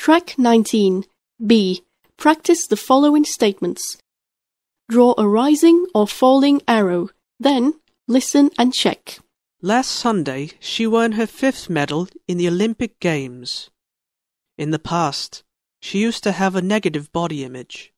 Track 19. B. Practice the following statements. Draw a rising or falling arrow. Then, listen and check. Last Sunday, she won her fifth medal in the Olympic Games. In the past, she used to have a negative body image.